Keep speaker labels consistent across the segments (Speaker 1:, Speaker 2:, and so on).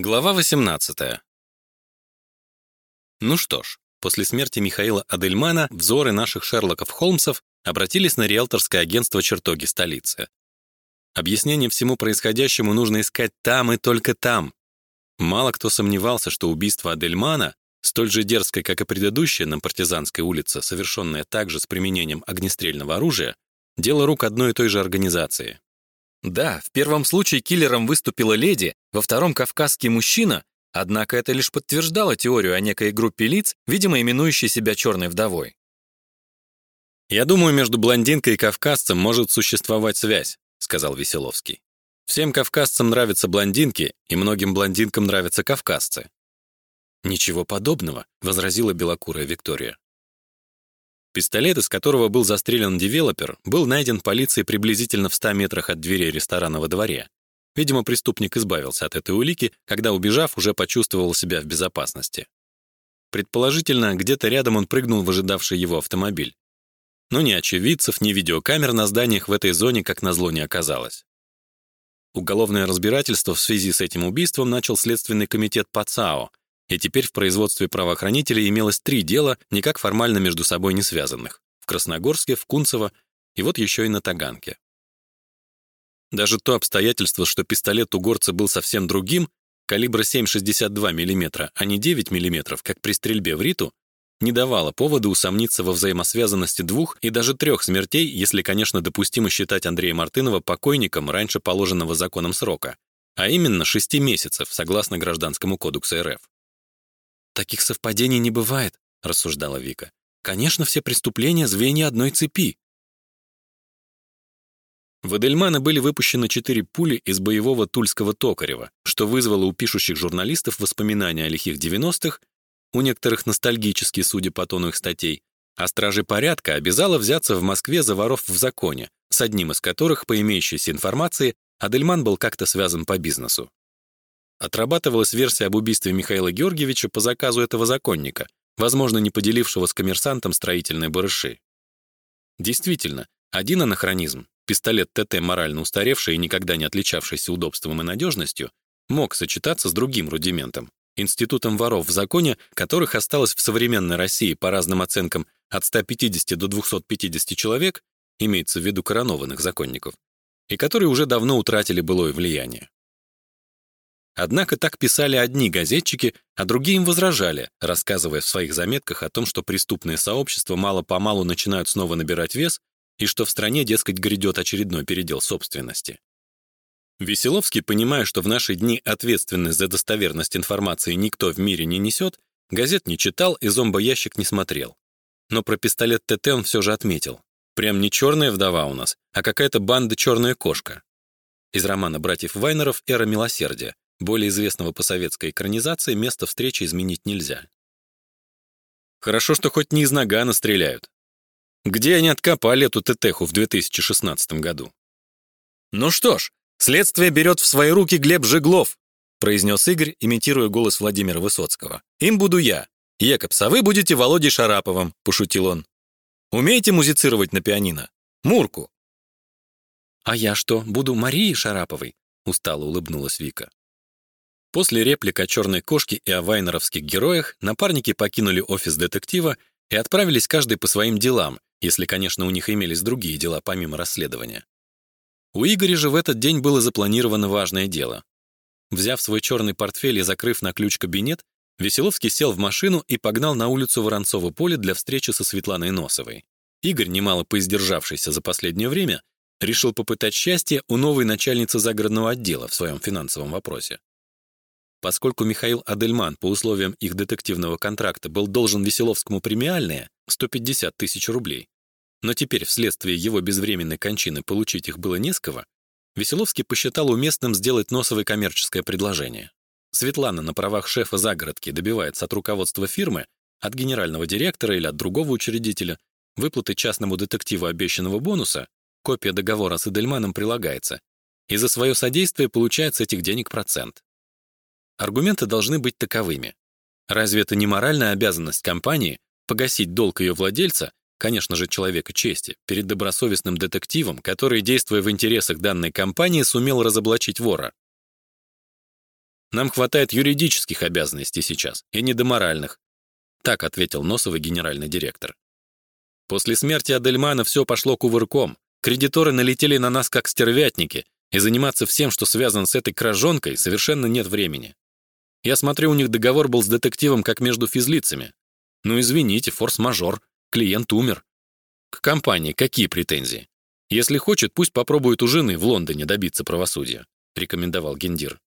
Speaker 1: Глава 18. Ну что ж, после смерти Михаила Адельмана взоры наших Шерлоков Холмсов обратились на риэлторское агентство чертоги столицы. Объяснение всему происходящему нужно искать там и только там. Мало кто сомневался, что убийство Адельмана, столь же дерзкое, как и предыдущее на Партизанской улице, совершенное также с применением огнестрельного оружия, дело рук одной и той же организации. Да, в первом случае киллером выступила леди, во втором — кавказский мужчина, однако это лишь подтверждало теорию о некой группе лиц, видимо, именующей себя черной вдовой. «Я думаю, между блондинкой и кавказцем может существовать связь», — сказал Веселовский. «Всем кавказцам нравятся блондинки, и многим блондинкам нравятся кавказцы». «Ничего подобного», — возразила белокурая Виктория. Пистолет, из которого был застрелен девелопер, был найден полицией приблизительно в 100 метрах от дверей ресторана во дворе. Видимо, преступник избавился от этой улики, когда, убежав, уже почувствовал себя в безопасности. Предположительно, где-то рядом он прыгнул в ожидавший его автомобиль. Но ни очевидцев, ни видеокамер на зданиях в этой зоне, как назло, не оказалось. Уголовное разбирательство в связи с этим убийством начал Следственный комитет ПАЦАО, и теперь в производстве правоохранителей имелось три дела, никак формально между собой не связанных. В Красногорске, в Кунцево и вот еще и на Таганке. Даже то обстоятельство, что пистолет у горца был совсем другим, калибра 7,62 мм, а не 9 мм, как при стрельбе в Риту, не давало повода усомниться во взаимосвязанности двух и даже трех смертей, если, конечно, допустимо считать Андрея Мартынова покойником раньше положенного законом срока, а именно 6 месяцев, согласно Гражданскому кодексу РФ. «Таких совпадений не бывает», — рассуждала Вика. «Конечно, все преступления — звенья одной цепи». В Эдельмана были выпущены четыре пули из боевого тульского Токарева, что вызвало у пишущих журналистов воспоминания о лихих 90-х, у некоторых ностальгические, судя по тону их статей, а стражи порядка обязала взяться в Москве за воров в законе, с одним из которых, по имеющейся информации, Адельман был как-то связан по бизнесу. Отрабатывалась версия об убийстве Михаила Георгиевича по заказу этого законника, возможно, не поделившего с коммерсантом строительной барыши. Действительно, один анахронизм, пистолет ТТ, морально устаревший и никогда не отличавшийся удобством и надежностью, мог сочетаться с другим рудиментом, институтом воров в законе, которых осталось в современной России по разным оценкам от 150 до 250 человек, имеется в виду коронованных законников, и которые уже давно утратили былое влияние. Однако так писали одни газетчики, а другие им возражали, рассказывая в своих заметках о том, что преступные сообщества мало-помалу начинают снова набирать вес и что в стране, дескать, грядет очередной передел собственности. Веселовский, понимая, что в наши дни ответственность за достоверность информации никто в мире не несет, газет не читал и зомбоящик не смотрел. Но про пистолет ТТ он все же отметил. Прям не черная вдова у нас, а какая-то банда черная кошка. Из романа братьев Вайнеров «Эра милосердия», более известного по советской экранизации, место встречи изменить нельзя. Хорошо, что хоть не из Нагана стреляют. Где они откопали эту ТТХу в 2016 году? Ну что ж, следствие берет в свои руки Глеб Жеглов, произнес Игорь, имитируя голос Владимира Высоцкого. Им буду я. Екобс, а вы будете Володей Шараповым, пошутил он. Умеете музицировать на пианино? Мурку. А я что, буду Марией Шараповой? устало улыбнулась Вика. После реплик о черной кошке и о вайнеровских героях напарники покинули офис детектива и отправились каждый по своим делам, если, конечно, у них имелись другие дела помимо расследования. У Игоря же в этот день было запланировано важное дело. Взяв свой черный портфель и закрыв на ключ кабинет, Веселовский сел в машину и погнал на улицу Воронцово поле для встречи со Светланой Носовой. Игорь, немало поиздержавшийся за последнее время, решил попытать счастье у новой начальницы загородного отдела в своем финансовом вопросе. Поскольку Михаил Адельман по условиям их детективного контракта был должен Веселовскому премиальные 150 тысяч рублей, но теперь вследствие его безвременной кончины получить их было не с кого, Веселовский посчитал уместным сделать Носовой коммерческое предложение. Светлана на правах шефа загородки добивается от руководства фирмы, от генерального директора или от другого учредителя выплаты частному детективу обещанного бонуса, копия договора с Эдельманом прилагается, и за свое содействие получает с этих денег процент. Аргументы должны быть таковыми. Разве это не моральная обязанность компании погасить долг ее владельца, конечно же, человека чести, перед добросовестным детективом, который, действуя в интересах данной компании, сумел разоблачить вора? Нам хватает юридических обязанностей сейчас, и не до моральных. Так ответил Носовый генеральный директор. После смерти Адельмана все пошло кувырком. Кредиторы налетели на нас как стервятники, и заниматься всем, что связано с этой кражонкой, совершенно нет времени. Я смотрю, у них договор был с детективом как между физлицами. Ну извините, форс-мажор, клиент умер. К компании какие претензии? Если хочет, пусть попробует у жены в Лондоне добиться правосудия, рекомендовал Гендир.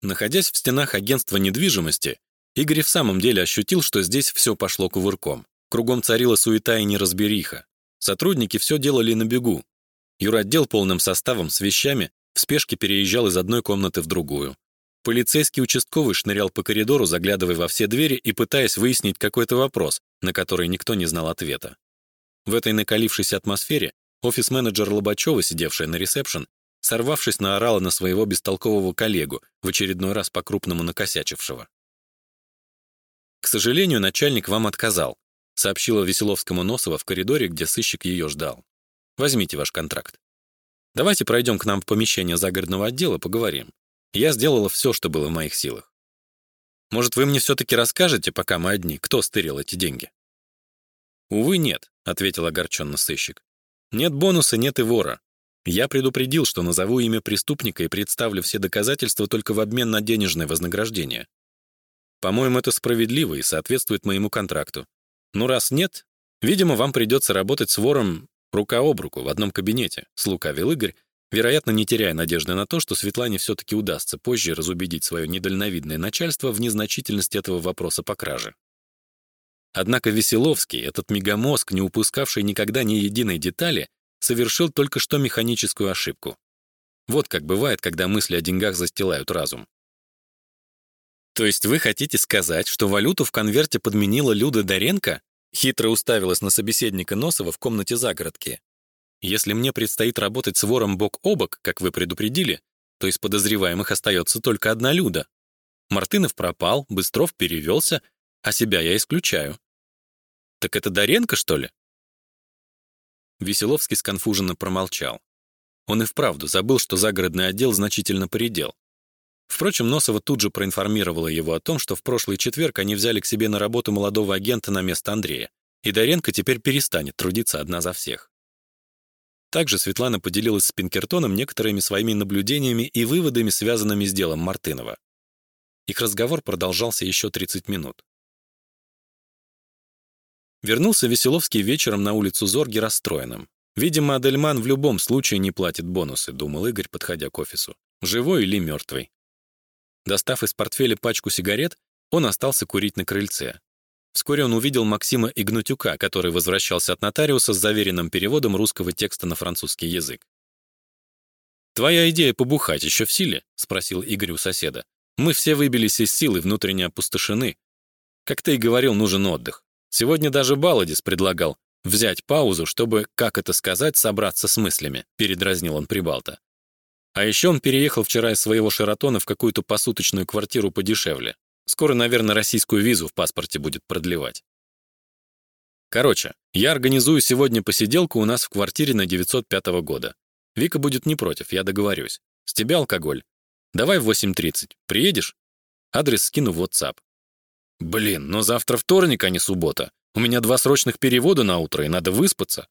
Speaker 1: Находясь в стенах агентства недвижимости, Игорь в самом деле ощутил, что здесь все пошло кувырком. Кругом царила суета и неразбериха. Сотрудники все делали на бегу. Юротдел полным составом с вещами в спешке переезжал из одной комнаты в другую. Полицейский участковый шнырял по коридору, заглядывая во все двери и пытаясь выяснить какой-то вопрос, на который никто не знал ответа. В этой накалившейся атмосфере офис-менеджер Лобачева, сидевшая на ресепшн, сорвавшись, наорала на своего бестолкового коллегу, в очередной раз по-крупному накосячившего. «К сожалению, начальник вам отказал», сообщила Веселовскому Носова в коридоре, где сыщик ее ждал. «Возьмите ваш контракт. Давайте пройдем к нам в помещение загородного отдела, поговорим. Я сделала все, что было в моих силах. Может, вы мне все-таки расскажете, пока мы одни, кто стырил эти деньги?» «Увы, нет», — ответил огорченно сыщик. «Нет бонуса, нет и вора. Я предупредил, что назову имя преступника и представлю все доказательства только в обмен на денежное вознаграждение. По-моему, это справедливо и соответствует моему контракту. Ну, раз нет, видимо, вам придется работать с вором рука об руку в одном кабинете, слукавил Игорь, вероятно, не теряя надежды на то, что Светлане все-таки удастся позже разубедить свое недальновидное начальство в незначительности этого вопроса по краже. Однако Веселовский, этот мегамозг, не упускавший никогда ни единой детали, совершил только что механическую ошибку. Вот как бывает, когда мысли о деньгах застилают разум. То есть вы хотите сказать, что валюту в конверте подменила Люда Доренко? Хитро уставилась на собеседника Носова в комнате загородки. Если мне предстоит работать с вором бок о бок, как вы предупредили, то из подозреваемых остается только одна Люда. Мартынов пропал, Быстров перевелся, а себя я исключаю. Так это Доренко, что ли? Веселовский сконфуженно промолчал. Он и вправду забыл, что загородный отдел значительно поредел. Впрочем, Носова тут же проинформировала его о том, что в прошлый четверг они взяли к себе на работу молодого агента на место Андрея, и Доренко теперь перестанет трудиться одна за всех. Также Светлана поделилась с Пинкертоном некоторыми своими наблюдениями и выводами, связанными с делом Мартынова. Их разговор продолжался еще 30 минут. Вернулся Веселовский вечером на улицу Зорги расстроенным. Видимо, Адельман в любом случае не платит бонусы, думал Игорь, подходя к офису. Живой или мертвый. Достав из портфеля пачку сигарет, он остался курить на крыльце. Вскоре он увидел Максима Игнатюка, который возвращался от нотариуса с заверенным переводом русского текста на французский язык. «Твоя идея побухать еще в силе?» — спросил Игорь у соседа. «Мы все выбились из силы, внутренне опустошены. Как ты и говорил, нужен отдых. Сегодня даже Баладис предлагал взять паузу, чтобы, как это сказать, собраться с мыслями, передразнил он Прибалта. А еще он переехал вчера из своего Шератона в какую-то посуточную квартиру подешевле. Скоро, наверное, российскую визу в паспорте будет продлевать. Короче, я организую сегодня посиделку у нас в квартире на 905 года. Вика будет не против, я договорюсь. С тебя алкоголь. Давай в 8.30. Приедешь? Адрес скину в WhatsApp. Блин, но завтра вторник, а не суббота. У меня два срочных перевода на утро, и надо выспаться.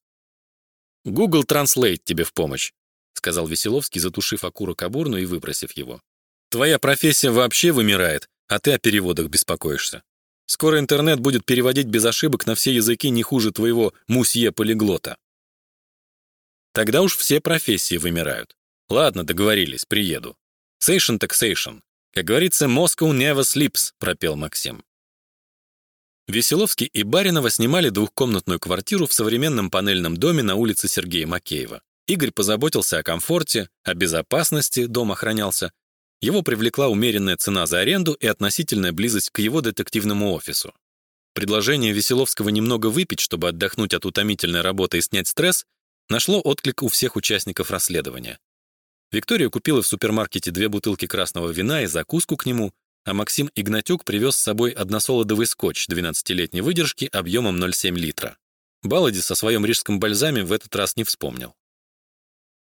Speaker 1: Google Translate тебе в помощь, сказал Веселовский, затушив окурок об урну и выбросив его. Твоя профессия вообще вымирает, а ты о переводах беспокоишься. Скоро интернет будет переводить без ошибок на все языки не хуже твоего мусье-полиглота. Тогда уж все профессии вымирают. Ладно, договорились, приеду. Сейшн так сейшн. Как говорится, Moscow never sleeps, пропел Максим. Веселовский и Баринова снимали двухкомнатную квартиру в современном панельном доме на улице Сергея Макеева. Игорь позаботился о комфорте, о безопасности, дом охранялся. Его привлекла умеренная цена за аренду и относительная близость к его детективному офису. Предложение Веселовского немного выпить, чтобы отдохнуть от утомительной работы и снять стресс, нашло отклик у всех участников расследования. Виктория купила в супермаркете две бутылки красного вина и закуску к нему, а Максим Игнатюк привез с собой односолодовый скотч 12-летней выдержки объемом 0,7 литра. Балади со своем рижском бальзаме в этот раз не вспомнил.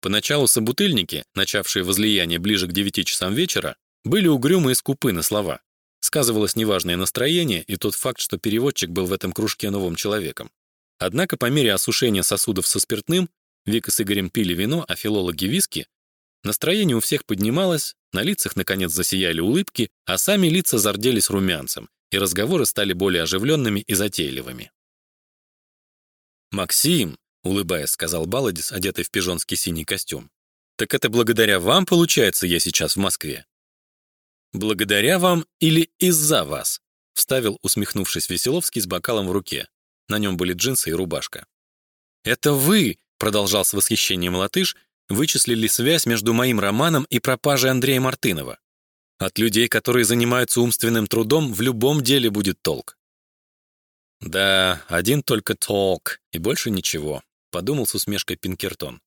Speaker 1: Поначалу собутыльники, начавшие возлияние ближе к 9 часам вечера, были угрюмы и скупы на слова. Сказывалось неважное настроение и тот факт, что переводчик был в этом кружке новым человеком. Однако по мере осушения сосудов со спиртным Вика с Игорем пили вино, а филологи — виски, настроение у всех поднималось, на лицах, наконец, засияли улыбки, а сами лица зарделись румянцем, и разговоры стали более оживленными и затейливыми. «Максим», — улыбаясь, сказал Баладис, одетый в пижонский синий костюм, «так это благодаря вам, получается, я сейчас в Москве?» «Благодаря вам или из-за вас?» — вставил, усмехнувшись Веселовский с бокалом в руке. На нем были джинсы и рубашка. «Это вы!» — продолжал с восхищением латыш, вычислили связь между моим романом и пропажей Андрея Мартынова. От людей, которые занимаются умственным трудом, в любом деле будет толк. Да, один только толк, и больше ничего, подумал с усмешкой Пинкертон.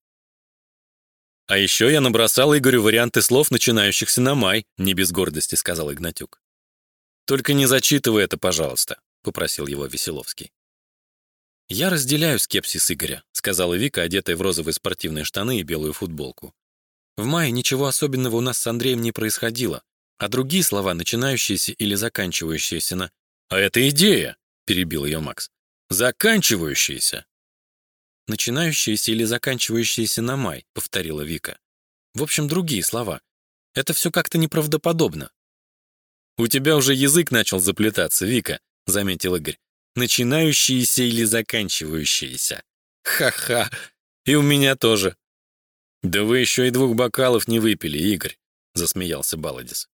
Speaker 1: «А еще я набросал Игорю варианты слов, начинающихся на «май», — не без гордости сказал Игнатюк. «Только не зачитывай это, пожалуйста», — попросил его Веселовский. «Я разделяю скепсис Игоря», — сказала Вика, одетая в розовые спортивные штаны и белую футболку. «В мае ничего особенного у нас с Андреем не происходило, а другие слова, начинающиеся или заканчивающиеся на «А это идея!» — перебил ее Макс. «Заканчивающиеся!» Начинающиеся или заканчивающиеся на май», — повторила Вика. «В общем, другие слова. Это все как-то неправдоподобно». «У тебя уже язык начал заплетаться, Вика», — заметил Игорь. «Начинающиеся или заканчивающиеся». «Ха-ха! И у меня тоже». «Да вы еще и двух бокалов не выпили, Игорь», — засмеялся Баладис.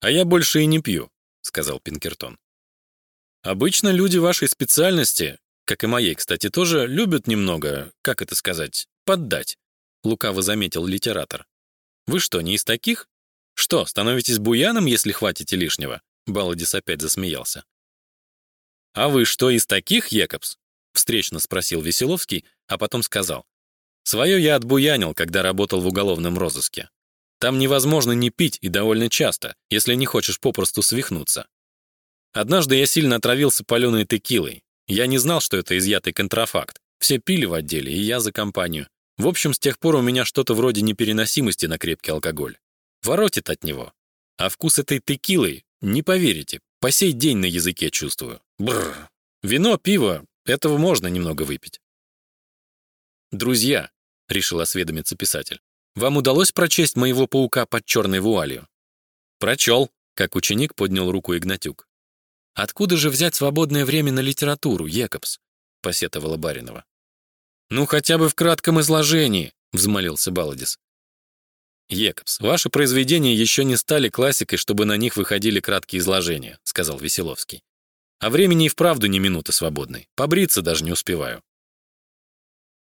Speaker 1: «А я больше и не пью», — сказал Пинкертон. «Обычно люди вашей специальности как и моей, кстати, тоже любят немного, как это сказать, поддать, лукаво заметил литератор. Вы что, не из таких? Что, становитесь буяном, если хватите лишнего? Баладис опять засмеялся. А вы что, из таких, Екобс? встречно спросил Веселовский, а потом сказал: Свое я отбуянил, когда работал в уголовном розыске. Там невозможно не пить и довольно часто, если не хочешь попросту свихнуться. Однажды я сильно отравился паленой текилой, я не знал, что это изъятый контрафакт. Все пили в отделе, и я за компанию. В общем, с тех пор у меня что-то вроде непереносимости на крепкий алкоголь. Воротит от него. А вкус этой текилы, не поверите, по сей день на языке чувствую. Бррр. Вино, пиво, этого можно немного выпить. «Друзья», — решил осведомиться писатель, «вам удалось прочесть моего паука под черной вуалью?» «Прочел», — как ученик поднял руку Игнатюк. Откуда же взять свободное время на литературу, Екобс? посетовала Баринова. Ну хотя бы в кратком изложении, взмолился Баладис. Екобс, ваши произведения еще не стали классикой, чтобы на них выходили краткие изложения, сказал Веселовский. А времени и вправду не минуты свободной. Побриться даже не успеваю.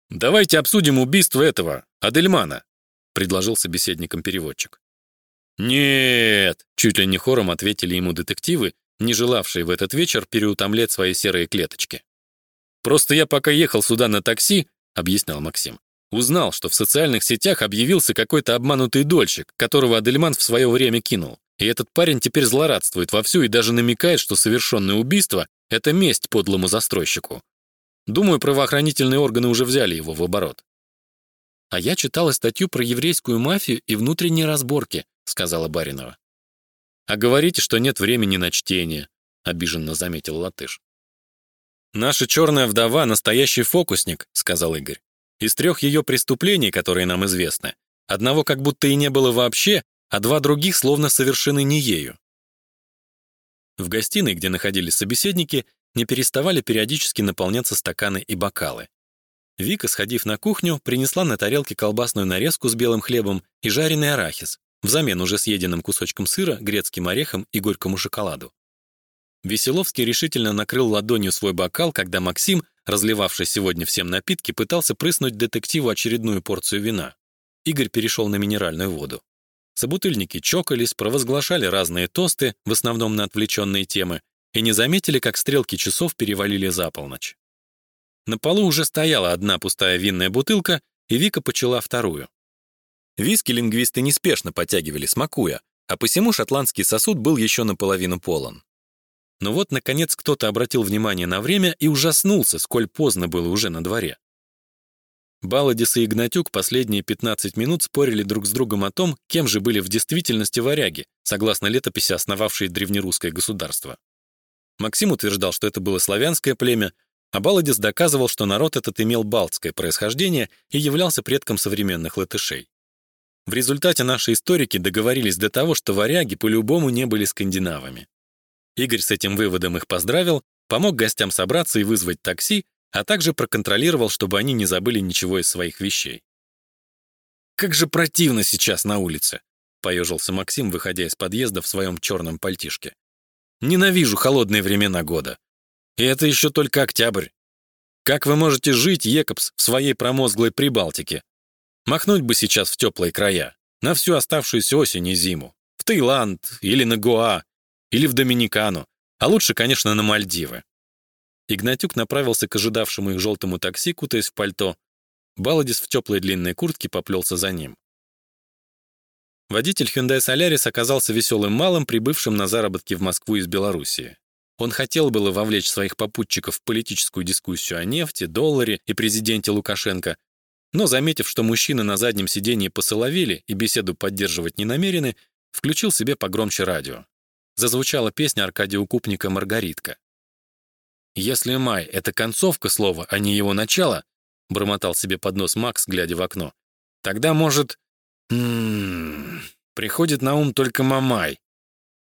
Speaker 1: Давайте обсудим убийство этого Адельмана, предложил собеседникам переводчик. Нет, чуть ли не хором ответили ему детективы не желавший в этот вечер переутомлять свои серые клеточки. «Просто я пока ехал сюда на такси», — объяснял Максим, узнал, что в социальных сетях объявился какой-то обманутый дольщик, которого Адельман в свое время кинул. И этот парень теперь злорадствует вовсю и даже намекает, что совершенное убийство — это месть подлому застройщику. Думаю, правоохранительные органы уже взяли его в оборот. «А я читала статью про еврейскую мафию и внутренние разборки», — сказала Баринова. А говорите, что нет времени на чтение, обиженно заметил латыш. Наша черная вдова настоящий фокусник, сказал Игорь. Из трех ее преступлений, которые нам известны, одного как будто и не было вообще, а два других словно совершены не ею. В гостиной, где находились собеседники, не переставали периодически наполняться стаканы и бокалы. Вика, сходив на кухню, принесла на тарелке колбасную нарезку с белым хлебом и жареный арахис, взамен уже съеденным кусочком сыра, грецким орехом и горькому шоколаду. Веселовский решительно накрыл ладонью свой бокал, когда Максим, разливавший сегодня всем напитки, пытался прыснуть детективу очередную порцию вина. Игорь перешел на минеральную воду. Собутыльники чокались, провозглашали разные тосты, в основном на отвлеченные темы, и не заметили, как стрелки часов перевалили за полночь. На полу уже стояла одна пустая винная бутылка, и Вика почала вторую. Виски лингвисты неспешно подтягивали, смакуя, а посему шотландский сосуд был еще наполовину полон. Но вот, наконец, кто-то обратил внимание на время и ужаснулся, сколь поздно было уже на дворе. Баладис и Игнатюк последние 15 минут спорили друг с другом о том, кем же были в действительности варяги, согласно летописи, основавшие древнерусское государство. Максим утверждал, что это было славянское племя, а Баладис доказывал, что народ этот имел балтское происхождение и являлся предком современных латышей. В результате наши историки договорились до того, что варяги по-любому не были скандинавами. Игорь с этим выводом их поздравил, помог гостям собраться и вызвать такси, а также проконтролировал, чтобы они не забыли ничего из своих вещей. «Как же противно сейчас на улице!» — поежился Максим, выходя из подъезда в своем черном пальтишке. «Ненавижу холодные времена года. И это еще только октябрь. Как вы можете жить, Екобс, в своей промозглой Прибалтике? Махнуть бы сейчас в теплые края, на всю оставшуюся осень и зиму. В Таиланд или на Гоа, или в Доминикану, а лучше, конечно, на Мальдивы. Игнатюк направился к ожидавшему их желтому такси, кутаясь в пальто. Баладис в теплой длинной куртке поплелся за ним. Водитель Hyundai Solaris оказался веселым малым, прибывшим на заработки в Москву из Белоруссии. Он хотел было вовлечь своих попутчиков в политическую дискуссию о нефти, долларе и президенте Лукашенко, но, заметив, что мужчины на заднем сиденье посоловели и беседу поддерживать не намерены, включил себе погромче радио. Зазвучала песня Аркадия Укупника «Маргаритка». «Если май — это концовка слова, а не его начало», — бормотал себе под нос Макс, глядя в окно, «тогда, может, м м-м, приходит на ум только Мамай.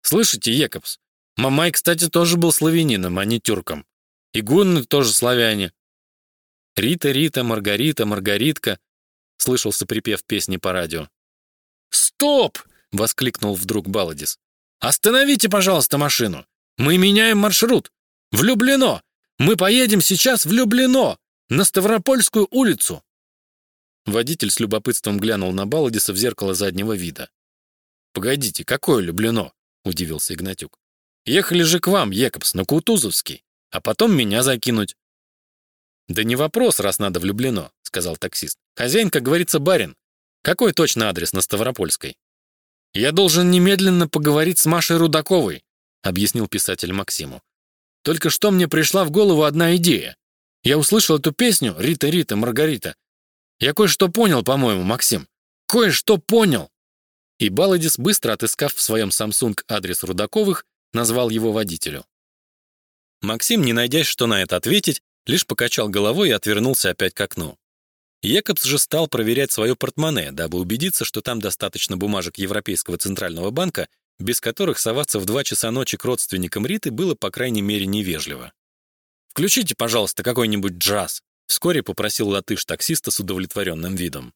Speaker 1: Слышите, Екобс? Мамай, кстати, тоже был славянином, а не тюрком. И гунны тоже славяне. Рита, Рита, Маргарита, Маргаритка, слышался припев песни по радио. «Стоп!» — воскликнул вдруг Баладис. «Остановите, пожалуйста, машину! Мы меняем маршрут! Влюблено! Мы поедем сейчас в Люблено, на Ставропольскую улицу!» Водитель с любопытством глянул на Баладиса в зеркало заднего вида. «Погодите, какое Люблено?» — удивился Игнатюк. «Ехали же к вам, Екобс, на Кутузовский, а потом меня закинуть». «Да не вопрос, раз надо влюблено», — сказал таксист. «Хозяин, как говорится, барин. Какой точно адрес на Ставропольской?» «Я должен немедленно поговорить с Машей Рудаковой», — объяснил писатель Максиму. Только что мне пришла в голову одна идея. Я услышал эту песню «Рита, Рита, Маргарита». Я кое-что понял, по-моему, Максим. Кое-что понял. И Баладис, быстро отыскав в своем Samsung адрес Рудаковых, назвал его водителю. Максим, не найдя что на это ответить, лишь покачал головой и отвернулся опять к окну. Екобс же стал проверять свое портмоне, дабы убедиться, что там достаточно бумажек Европейского центрального банка без которых соваться в два часа ночи к родственникам Риты было, по крайней мере, невежливо. «Включите, пожалуйста, какой-нибудь джаз», — вскоре попросил латыш таксиста с удовлетворенным видом.